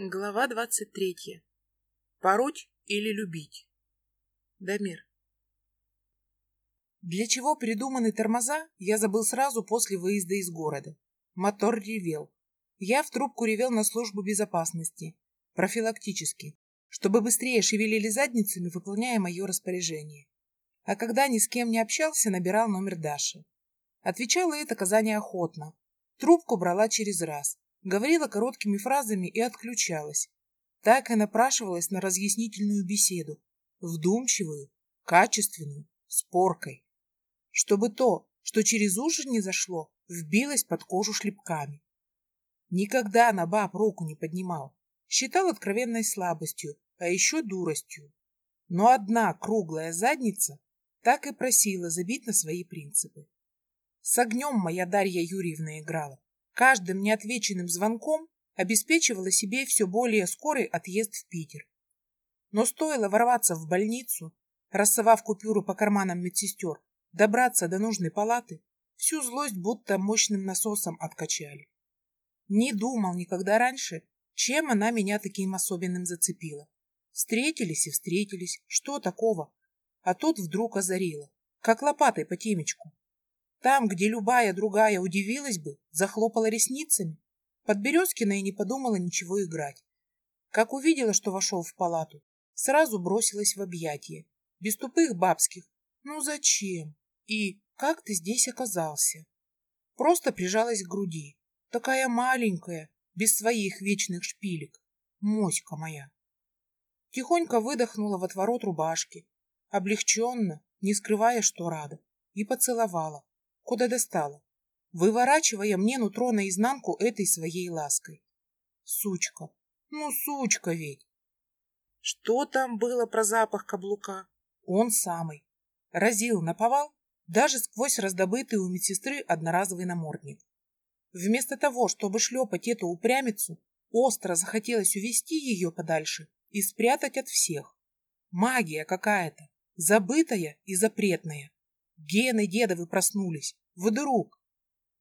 Глава двадцать третья. Пороть или любить? Дамир. Для чего придуманы тормоза, я забыл сразу после выезда из города. Мотор ревел. Я в трубку ревел на службу безопасности, профилактически, чтобы быстрее шевелили задницами, выполняя мое распоряжение. А когда ни с кем не общался, набирал номер Даши. Отвечала это Казани охотно. Трубку брала через раз говорила короткими фразами и отключалась. Так и напрашивалась на разъяснительную беседу, вдумчивую, качественную, споркой. Чтобы то, что через уши не зашло, вбилось под кожу шлепками. Никогда на баб руку не поднимал, считал откровенной слабостью, а еще дуростью. Но одна круглая задница так и просила забить на свои принципы. С огнем моя Дарья Юрьевна играла, каждым неотвеченным звонком обеспечивала себе все более скорый отъезд в Питер. Но стоило ворваться в больницу, рассовав купюру по карманам медсестер, добраться до нужной палаты, всю злость будто мощным насосом откачали. Не думал никогда раньше, чем она меня таким особенным зацепила. Встретились и встретились, что такого? А тут вдруг озарило, как лопатой по темечку. Там, где любая другая удивилась бы, захлопала ресницами, Подберезкина и не подумала ничего играть. Как увидела, что вошел в палату, сразу бросилась в объятия. Без тупых бабских. Ну зачем? И как ты здесь оказался? Просто прижалась к груди. Такая маленькая, без своих вечных шпилек. Моська моя. Тихонько выдохнула в отворот рубашки, облегченно, не скрывая, что рада, и поцеловала куда достала, выворачивая мне нутро наизнанку этой своей лаской. Сучка, ну сучка ведь! Что там было про запах каблука? Он самый. Разил наповал даже сквозь раздобытый у медсестры одноразовый намордник. Вместо того, чтобы шлепать эту упрямицу, остро захотелось увести ее подальше и спрятать от всех. Магия какая-то, забытая и запретная. Гены дедовы проснулись. Вдруг.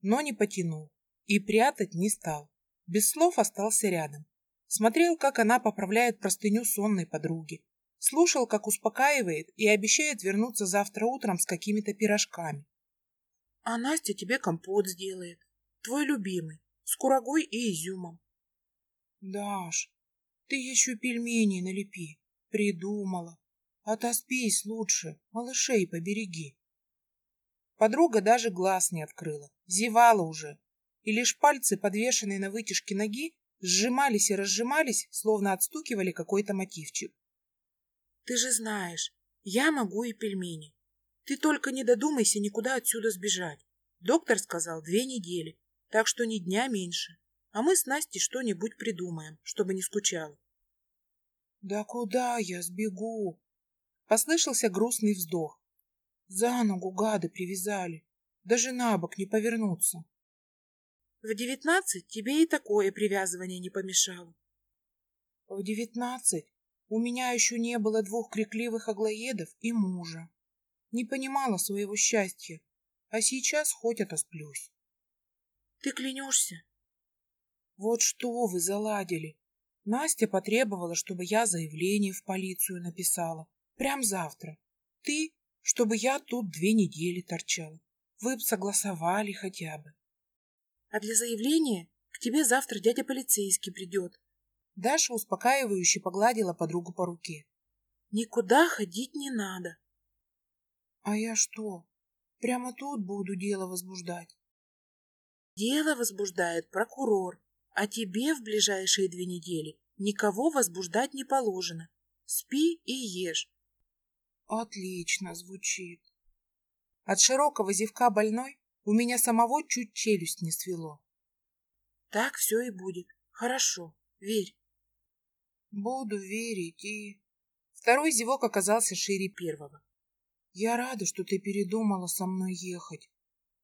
Но не потянул. И прятать не стал. Без слов остался рядом. Смотрел, как она поправляет простыню сонной подруги. Слушал, как успокаивает и обещает вернуться завтра утром с какими-то пирожками. А Настя тебе компот сделает. Твой любимый. С курагой и изюмом. Даш, ты еще пельмени налепи. Придумала. Отоспись лучше, малышей побереги. Подруга даже глаз не открыла, зевала уже, и лишь пальцы, подвешенные на вытяжке ноги, сжимались и разжимались, словно отстукивали какой-то мотивчик. Ты же знаешь, я могу и пельмени. Ты только не додумайся никуда отсюда сбежать. Доктор сказал две недели, так что ни дня меньше. А мы с Настей что-нибудь придумаем, чтобы не скучала. Да куда я сбегу? Послышался грустный вздох. За ногу гады привязали. Даже на бок не повернуться. В девятнадцать тебе и такое привязывание не помешало. В девятнадцать у меня еще не было двух крикливых аглоедов и мужа. Не понимала своего счастья, а сейчас хоть отосплюсь. Ты клянешься? Вот что вы заладили. Настя потребовала, чтобы я заявление в полицию написала. Прям завтра. Ты чтобы я тут две недели торчала. Вы б согласовали хотя бы. А для заявления к тебе завтра дядя полицейский придет. Даша успокаивающе погладила подругу по руке. Никуда ходить не надо. А я что, прямо тут буду дело возбуждать? Дело возбуждает прокурор, а тебе в ближайшие две недели никого возбуждать не положено. Спи и ешь. Отлично звучит. От широкого зевка больной у меня самого чуть челюсть не свело. Так все и будет. Хорошо, верь. Буду верить и... Второй зевок оказался шире первого. Я рада, что ты передумала со мной ехать.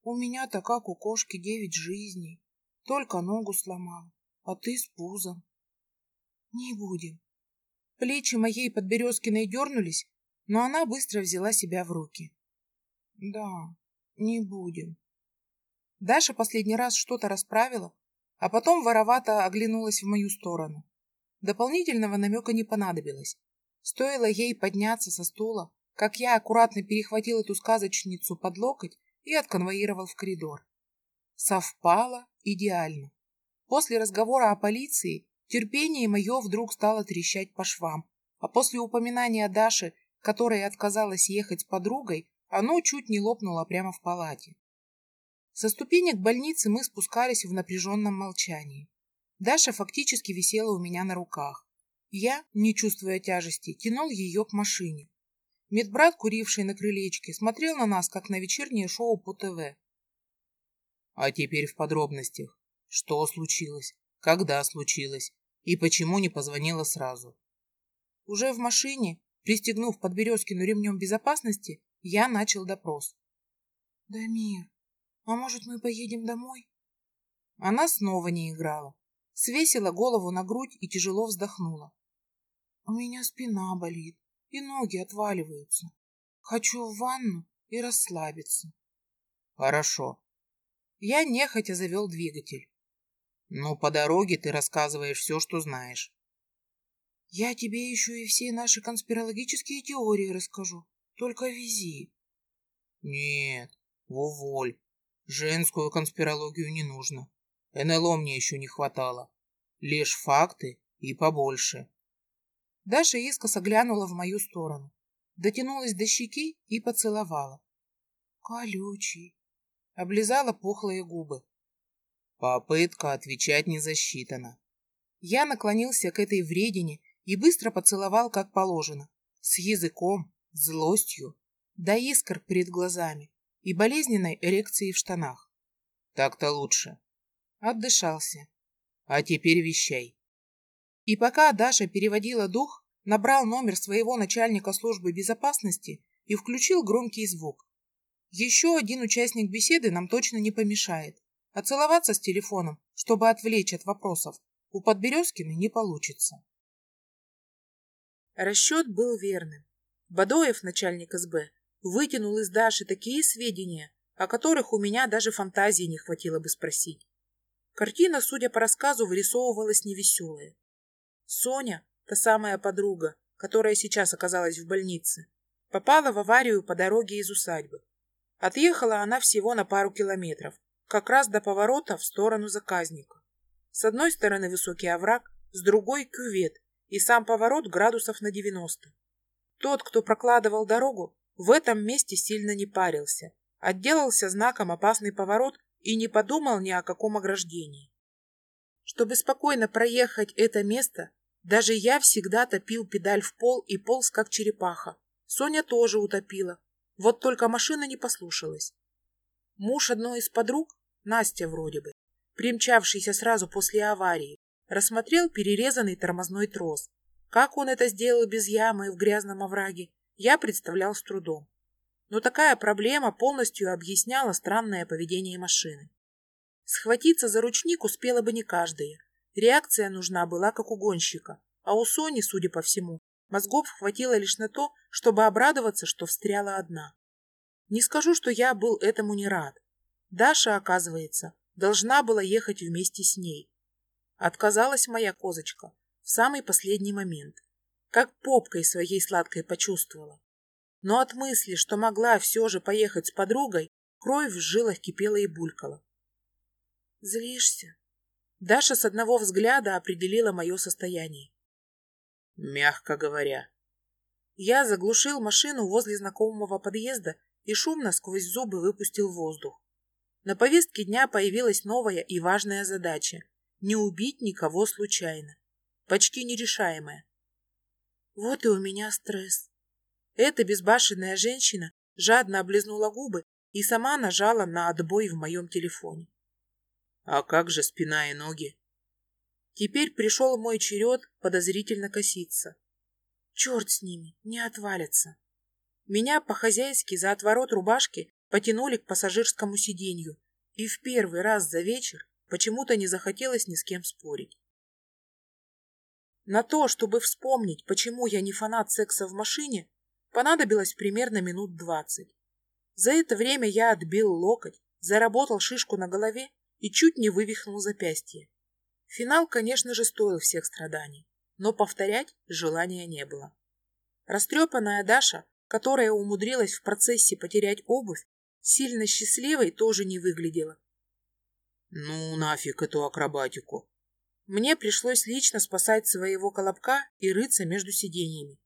У меня-то, как у кошки, девять жизней. Только ногу сломала, а ты с пузом. Не будем. Плечи моей подберезкиной дернулись, но она быстро взяла себя в руки. Да, не будем. Даша последний раз что-то расправила, а потом воровато оглянулась в мою сторону. Дополнительного намека не понадобилось. Стоило ей подняться со стула, как я аккуратно перехватил эту сказочницу под локоть и отконвоировал в коридор. Совпало идеально. После разговора о полиции терпение мое вдруг стало трещать по швам, а после упоминания Даши, которая отказалась ехать с подругой, оно чуть не лопнуло прямо в палате. Со ступенек больницы мы спускались в напряженном молчании. Даша фактически висела у меня на руках. Я, не чувствуя тяжести, тянул ее к машине. Медбрат, куривший на крылечке, смотрел на нас, как на вечернее шоу по ТВ. А теперь в подробностях. Что случилось? Когда случилось? И почему не позвонила сразу? Уже в машине, пристегнув под Березкину ремнем безопасности, я начал допрос. «Дамир, а может, мы поедем домой?» Она снова не играла. Свесила голову на грудь и тяжело вздохнула. У меня спина болит, и ноги отваливаются. Хочу в ванну и расслабиться. Хорошо. Я нехотя завел двигатель. Но по дороге ты рассказываешь все, что знаешь. Я тебе еще и все наши конспирологические теории расскажу. Только вези. Нет, уволь. Женскую конспирологию не нужно. НЛО мне еще не хватало. Лишь факты и побольше. Даша искоса глянула в мою сторону, дотянулась до щеки и поцеловала. Колючий. Облизала пухлые губы. Попытка отвечать не засчитана. Я наклонился к этой вредине и быстро поцеловал, как положено, с языком, злостью, до искр перед глазами и болезненной эрекцией в штанах. Так-то лучше. Отдышался. А теперь вещай. И пока Даша переводила дух, набрал номер своего начальника службы безопасности и включил громкий звук. Еще один участник беседы нам точно не помешает. А целоваться с телефоном, чтобы отвлечь от вопросов, у Подберезкина не получится. Расчет был верным. Бадоев, начальник СБ, вытянул из Даши такие сведения, о которых у меня даже фантазии не хватило бы спросить. Картина, судя по рассказу, вырисовывалась невеселая. Соня, та самая подруга, которая сейчас оказалась в больнице, попала в аварию по дороге из усадьбы. Отъехала она всего на пару километров, как раз до поворота в сторону заказника. С одной стороны высокий овраг, с другой — кювет, и сам поворот градусов на 90. Тот, кто прокладывал дорогу, в этом месте сильно не парился, отделался знаком «Опасный поворот» и не подумал ни о каком ограждении. Чтобы спокойно проехать это место, даже я всегда топил педаль в пол и полз как черепаха. Соня тоже утопила. Вот только машина не послушалась. Муж одной из подруг, Настя вроде бы, примчавшийся сразу после аварии, рассмотрел перерезанный тормозной трос. Как он это сделал без ямы в грязном овраге, я представлял с трудом. Но такая проблема полностью объясняла странное поведение машины. Схватиться за ручник успела бы не каждая. Реакция нужна была, как у гонщика. А у Сони, судя по всему, мозгов хватило лишь на то, чтобы обрадоваться, что встряла одна. Не скажу, что я был этому не рад. Даша, оказывается, должна была ехать вместе с ней. Отказалась моя козочка в самый последний момент, как попкой своей сладкой почувствовала. Но от мысли, что могла все же поехать с подругой, кровь в жилах кипела и булькала. Злишься? Даша с одного взгляда определила мое состояние. Мягко говоря. Я заглушил машину возле знакомого подъезда и шумно сквозь зубы выпустил воздух. На повестке дня появилась новая и важная задача – не убить никого случайно. Почти нерешаемая. Вот и у меня стресс. Эта безбашенная женщина жадно облизнула губы и сама нажала на отбой в моем телефоне. А как же спина и ноги? Теперь пришел мой черед подозрительно коситься. Черт с ними, не отвалятся. Меня по-хозяйски за отворот рубашки потянули к пассажирскому сиденью, и в первый раз за вечер почему-то не захотелось ни с кем спорить. На то, чтобы вспомнить, почему я не фанат секса в машине, понадобилось примерно минут двадцать. За это время я отбил локоть, заработал шишку на голове и чуть не вывихнул запястье. Финал, конечно же, стоил всех страданий, но повторять желания не было. Растрепанная Даша, которая умудрилась в процессе потерять обувь, сильно счастливой тоже не выглядела. Ну, нафиг эту акробатику. Мне пришлось лично спасать своего колобка и рыться между сиденьями.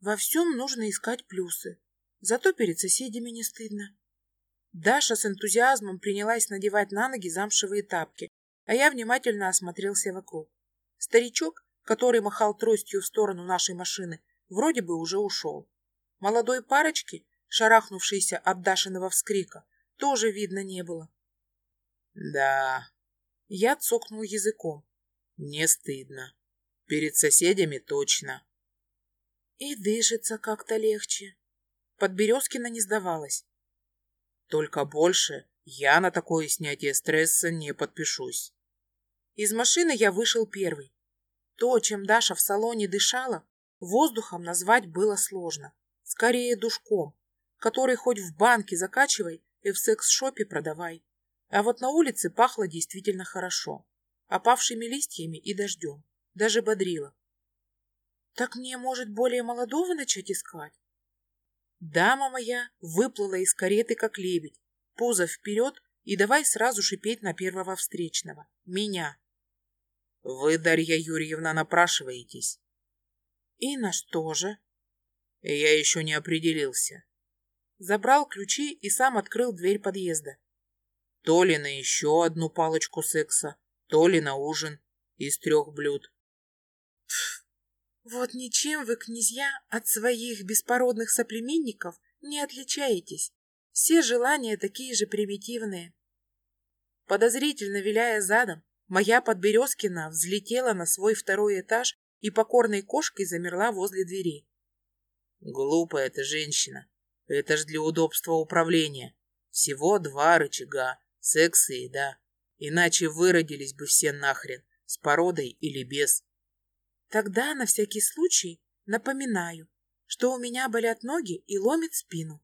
Во всем нужно искать плюсы, зато перед соседями не стыдно. Даша с энтузиазмом принялась надевать на ноги замшевые тапки, а я внимательно осмотрелся вокруг. Старичок, который махал тростью в сторону нашей машины, вроде бы уже ушел. Молодой парочки, шарахнувшейся от Дашиного вскрика, тоже видно не было. Да, я цокнул языком. Не стыдно. Перед соседями точно. И дышится как-то легче. Подберезкина не сдавалась. Только больше я на такое снятие стресса не подпишусь. Из машины я вышел первый. То, чем Даша в салоне дышала, воздухом назвать было сложно. Скорее душком, который хоть в банке закачивай и в секс-шопе продавай. А вот на улице пахло действительно хорошо. Опавшими листьями и дождем. Даже бодрило. Так мне, может, более молодого начать искать? Дама моя выплыла из кареты, как лебедь, пузо вперед и давай сразу шипеть на первого встречного. Меня. Вы, Дарья Юрьевна, напрашиваетесь. И на что же? Я еще не определился. Забрал ключи и сам открыл дверь подъезда. То ли на еще одну палочку секса, то ли на ужин из трех блюд. Вот ничем вы, князья, от своих беспородных соплеменников не отличаетесь. Все желания такие же примитивные. Подозрительно виляя задом, моя Подберезкина взлетела на свой второй этаж и покорной кошкой замерла возле двери. Глупая эта женщина. Это ж для удобства управления. Всего два рычага. Секс и еда. Иначе выродились бы все нахрен. С породой или без. Тогда, на всякий случай, напоминаю, что у меня болят ноги и ломит спину.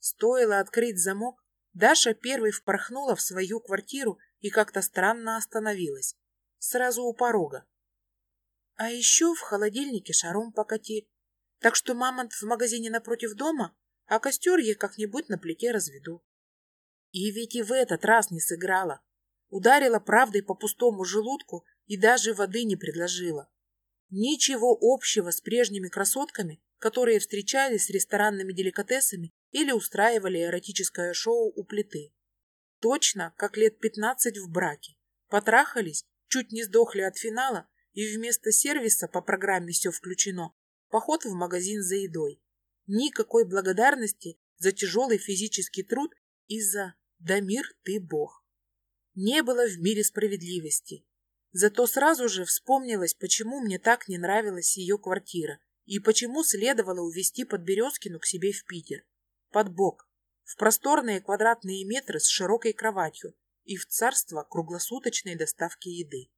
Стоило открыть замок, Даша первой впорхнула в свою квартиру и как-то странно остановилась. Сразу у порога. А еще в холодильнике шаром покати. Так что мамонт в магазине напротив дома, а костер я как-нибудь на плите разведу. И ведь и в этот раз не сыграла. Ударила правдой по пустому желудку и даже воды не предложила. Ничего общего с прежними красотками, которые встречались с ресторанными деликатесами или устраивали эротическое шоу у плиты. Точно, как лет пятнадцать в браке. Потрахались, чуть не сдохли от финала, и вместо сервиса по программе «Все включено» поход в магазин за едой. Никакой благодарности за тяжелый физический труд и за «Да мир ты Бог». Не было в мире справедливости. Зато сразу же вспомнилось, почему мне так не нравилась ее квартира и почему следовало увезти Подберезкину к себе в Питер. Под бок, в просторные квадратные метры с широкой кроватью и в царство круглосуточной доставки еды.